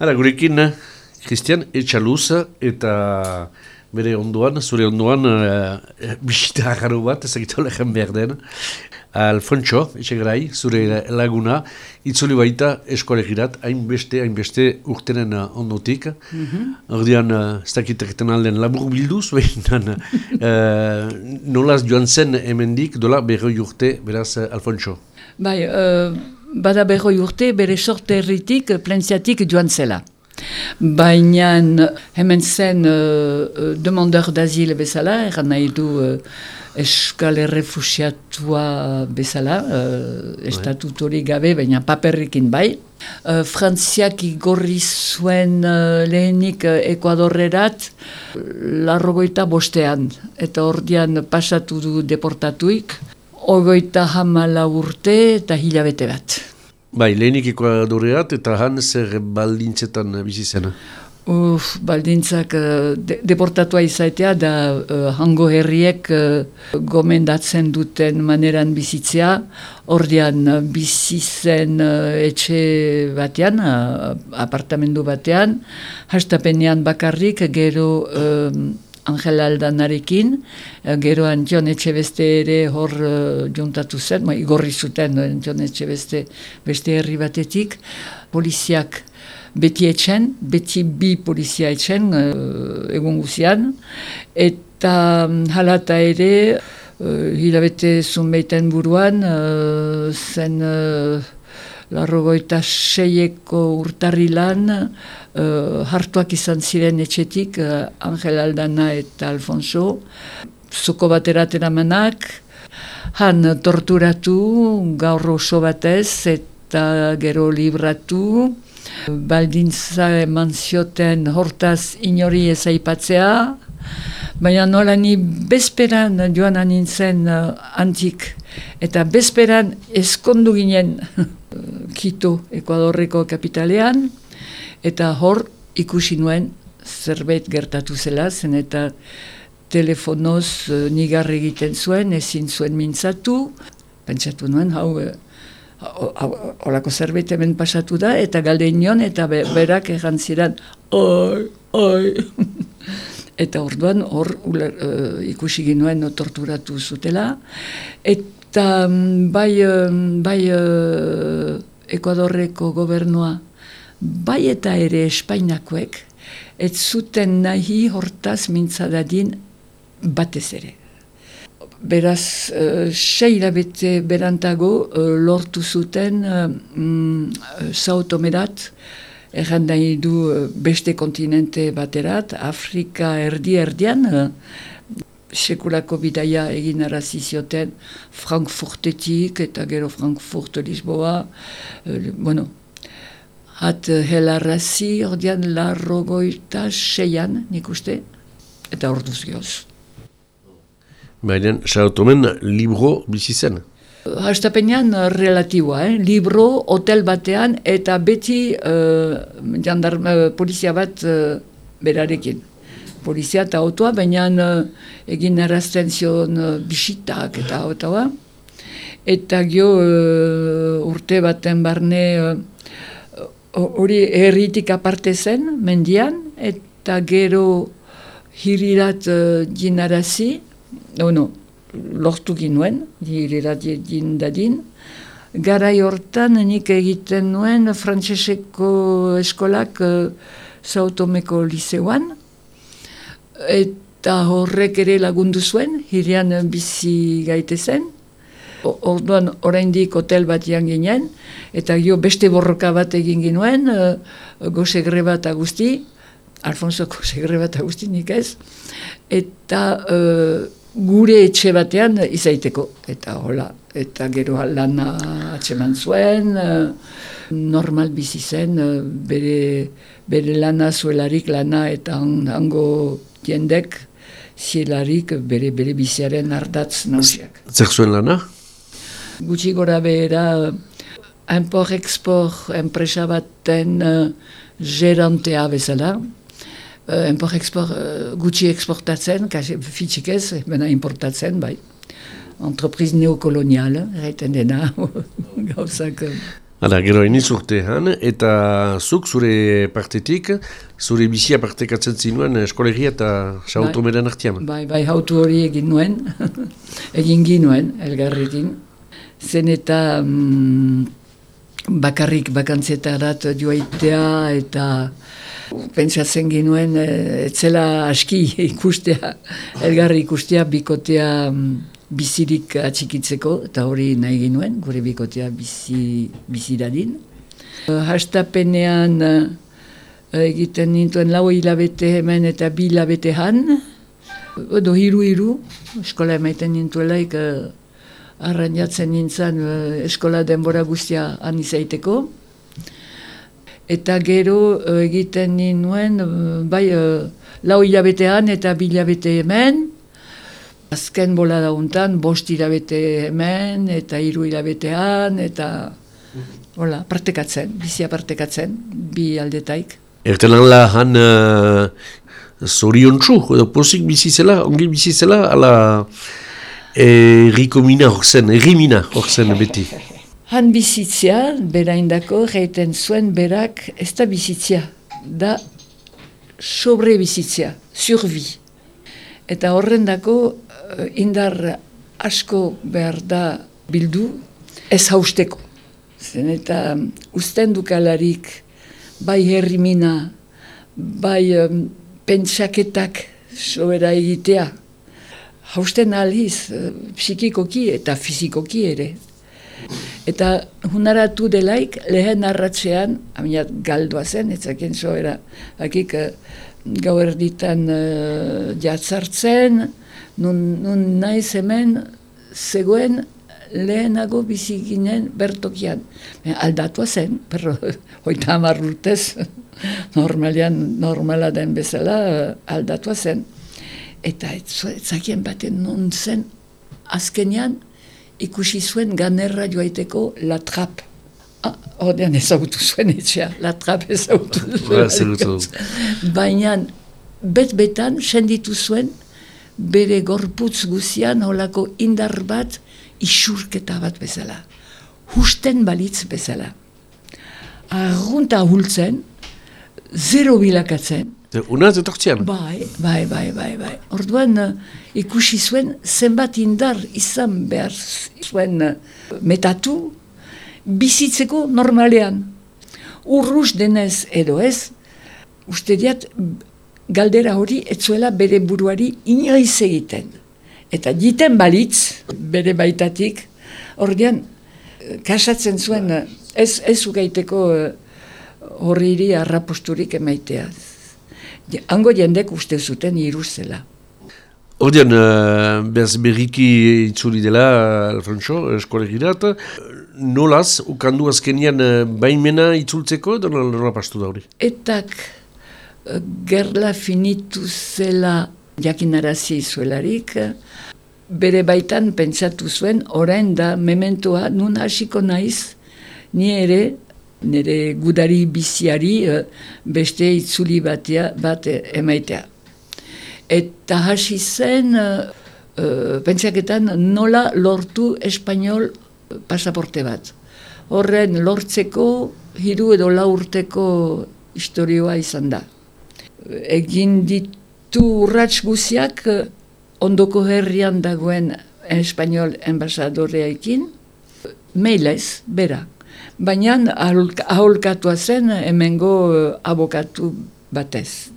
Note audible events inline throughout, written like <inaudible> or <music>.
Hala, gurekin, Christian Etxaluz eta bere onduan, zure onduan, uh, bisita agarro bat, ezagitu lehen behar den. Alfonso, etxegrai, zure laguna, itzuli baita eskolegirat, hainbeste, hainbeste urtenen ondotik. Mm -hmm. Ordean, uh, ez dakitek alden labur bilduz, <laughs> behinan, uh, nolaz joan zen emendik, dola berroi urte, beraz, Alfonso. Bai, uh, bada berroi urte, bere sorte erritik, plentziatik joan zela. Baina hemen zen uh, demandeur d'azile bezala, eran nahi du uh, eskal errefusiatua bezala, uh, estatutori gabe, baina paperrikin bai. Uh, Frantziak igorri zuen uh, lehenik uh, Ekuadorrerat larrogoita bostean, eta ordian pasatu du deportatuik, ogoita hamala urte eta hilabete bat. Bai, lehenik ekuadoreat eta han zer baldintzetan bizi zena? Uf, baldintzak uh, de, deportatua izaitea da uh, hango herriek uh, gomendatzen duten maneran bizitzea, ordean uh, bizi zen etxe batean, uh, apartamendu batean, hastapenean bakarrik gero Angela Aldanarekin, uh, geroan John Etxebeste ere hor uh, juntatu zen, ma, igorri zuten uh, John Etxebeste beste herri batetik, poliziak beti etxen, beti bi polizia etxen uh, egun guzian, eta um, halata ere, uh, hilabete zunbeiten buruan, uh, zen... Uh, larrogoita seieko urtarri lan, uh, hartuak izan ziren etxetik, uh, Angel Aldana eta Alfonso, zuko bateratzen amanak, han torturatu, gaur oso batez, eta gero libratu, baldintza eman zioten hortaz inori ez aipatzea, baina nola ni bezperan joan anintzen uh, antik, eta bezperan eskondu ginen <laughs> Kito, Ekuadorreko kapitalean, eta hor ikusi nuen zerbait gertatu zela, zen eta telefonoz uh, nigarre egiten zuen, ezin zuen mintzatu, pentsatu nuen, hau, uh, horako zerbait hemen pasatu da, eta galde eta berak egan ziren, oi, oi, eta orduan hor uh, ikusi ginuen torturatu zutela, eta um, bai, bai Ekuadorreko gobernua, bai eta ere Espainakoek, ez zuten nahi hortaz mintzadadin batez ere. Beraz, uh, sei labete berantago uh, lortu zuten uh, mm, sautomerat, erran nahi du beste kontinente baterat, Afrika erdi-erdian, sekulako bidaia egin arazizioten Frankfurtetik eta gero Frankfurt Lisboa. Uh, bueno, hat helarrazi ordean larrogoita seian, nik uste, eta orduz gehoz. Baina, xarotomen, libro bizi zen? Hastapenean relatiboa, eh? libro, hotel batean, eta beti uh, jandarma, polizia bat uh, berarekin polizia eta autoa, baina uh, egin errazten zion uh, bisitak eta autoa. Eta gio uh, urte baten barne hori herritik aparte zen, mendian, eta gero hirirat uh, jinarazi, no, no, lortu ginuen, hirirat jindadin, Garai hortan nik egiten nuen frantseseko eskolak uh, Sautomeko liseuan, eta horrek ere lagundu zuen, hirian bizi gaite zen. Orduan oraindik hotel bat ginen, eta gio beste borroka bat egin ginuen, uh, goze greba eta guzti, Alfonso goze greba eta guzti nik ez, eta uh, gure etxe batean izaiteko, eta hola, eta gero lana atseman zuen, uh, normal bizi zen, bere, bere lana zuelarik lana eta hango jendek zielarik bere bere biziaren ardatz nausiak. Zer zuen lana? Gutxi gora behera, import-export enpresa baten uh, gerantea bezala. Uh, import-export uh, gutxi exportatzen, kasi fitxik ez, bena importatzen, bai. Entreprise neokolonial, erraiten dena, <laughs> gauzak. Hala, gero eniz urte han, eta zuk zure partetik, zure bizia partekatzen zinuen eskolegia eta sautu bai, artian. Bai, bai, hautu hori egin nuen, <laughs> egin ginuen, elgarrekin. Zen eta mm, bakarrik bakantzetarat joaitea eta pentsatzen ginuen, eh, etzela aski <laughs> ikustea, elgarri ikustea, bikotea mm, bizirik atxikitzeko, eta hori nahi ginuen, gure bikotea bizi, bizi dadin. Uh, hastapenean uh, egiten nintuen lau hilabete hemen eta bi hilabete han, edo hiru hiru, eskola emaiten nintuelaik uh, arrainatzen nintzen eskola denbora guztia han izaiteko. Eta gero egiten uh, bai, lau hilabetean eta bi hilabete hemen, Azken bola dauntan, bost hilabete hemen, eta hiru hilabetean, eta hola, partekatzen, bizia partekatzen, bi aldetaik. Erten ala han uh, zorion txu, edo pozik bizizela, ongi bizizela, ala hor zen, errimina hor zen beti. <laughs> Han bizitzia, bera indako, reiten zuen berak, ez da bizitzia, da sobre bizitzia, survi. Eta horrendako Eh, indar asko behar da bildu ez hausteko. Zen eta um, usten dukalarik bai herrimina, bai um, pentsaketak sobera egitea. Hausten aliz, uh, psikikoki eta fizikoki ere. Eta hunaratu delaik lehen arratzean, aminat galdua zen, etzaken sobera, hakik uh, gau erditan uh, jatzartzen, nun, nun naiz hemen zegoen lehenago bizi ginen bertokian. aldatua zen, perro, <laughs> hoita hamar urtez, <laughs> normalian, normala den bezala, aldatua zen. Eta etzakien baten nun zen, azkenean ikusi zuen ganerra joaiteko latrap. Ah, Ordean ezagutu zuen etxea, latrap ezagutu zuen. Baina bet-betan senditu zuen, bere gorputz guzian holako indar bat isurketa bat bezala. Husten balitz bezala. Arrunta hultzen, zero bilakatzen. Unaz etortzian? Bai, bai, bai, bai, bai. Orduan uh, ikusi zuen zenbat indar izan behar zuen uh, metatu bizitzeko normalean. Urruz denez edo ez, uste diat galdera hori etzuela bere buruari inoiz egiten. Eta jiten balitz, bere baitatik, ordean, kasatzen zuen, ez, ez ugaiteko eh, horri iri arraposturik emaitea. Hango jendek uste zuten iruzela. Ordean, uh, behaz berriki itzuli dela, Alfonso, eskolegirat, nolaz, ukandu azkenian baimena itzultzeko, edo nola pastu da hori? Etak, gerla finitu zela jakinarazi zuelarik, bere baitan pentsatu zuen, orain da mementoa nun hasiko naiz, ni ere, nire gudari biziari eh, beste itzuli batea, bat emaitea. Eta hasi zen, uh, pentsaketan nola lortu espanol pasaporte bat. Horren lortzeko, hiru edo laurteko historioa izan da egin ditu urrats guziak eh, ondoko herrian dagoen espanol enbasadoreaikin, meilez, bera. Baina aholkatua zen hemengo eh, abokatu batez.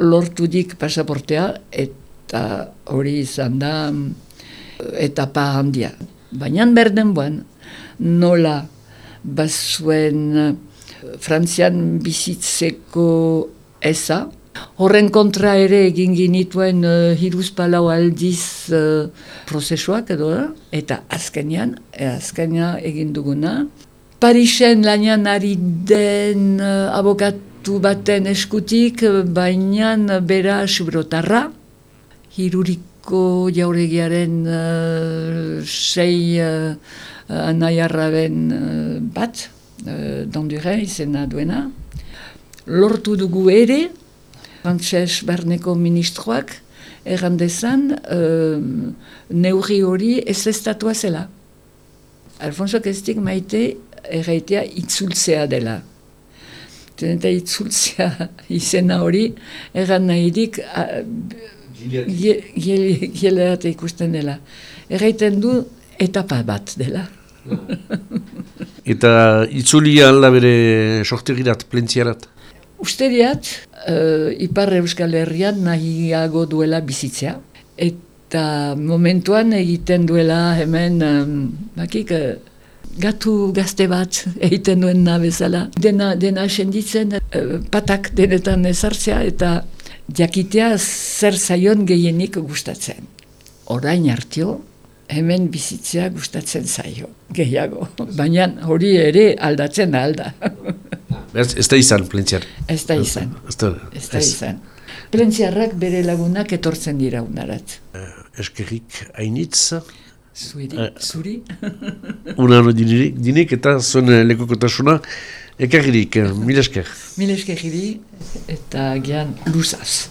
Lortu dik pasaportea eta hori izan da eh, etapa handia. Baina berden buan, nola bazuen Frantzian bizitzeko eza. Horren kontra ere egin ginituen uh, hiruz palau aldiz uh, prozesuak edo da, eta azkenean, e, azkenean egin duguna. Parisen lanian ari den uh, abokatu baten eskutik, baina bera subrotarra, hiruriko jauregiaren uh, sei uh, anaiarraben uh, bat, uh, dondure izena duena, lortu dugu ere, frantses barneko ministroak, errandezan, uh, neuri hori ez estatua zela. Alfonso Kestik maite erraitea itzultzea dela. Eta itzultzea <laughs> izena hori, erran nahirik gileat ikusten dela. Erraiten du etapa bat dela. Eta itzuli alda bere sortegirat, plentziarat? Uste diat, uh, Ipar Euskal Herrian nahiago duela bizitzea. Eta momentuan egiten duela hemen, um, bakik, gatu gazte bat <laughs> egiten duen bezala. Dena, dena senditzen, uh, patak denetan ezartzea eta jakitea zer zaion gehienik gustatzen. Orain hartio, hemen bizitzea gustatzen zaio, gehiago. Baina hori ere aldatzen alda. <laughs> Ez, ez da izan, plentziar. Ez da izan. Ez da, ez da izan. Plentziarrak bere lagunak etortzen dira unarat. Uh, eskerrik hainitz. Zuri. Uh, zuri. <laughs> Unano dinik, dinik eta zuen lekokotasuna. Ekarririk, mil esker. Mil esker eta gian luzaz.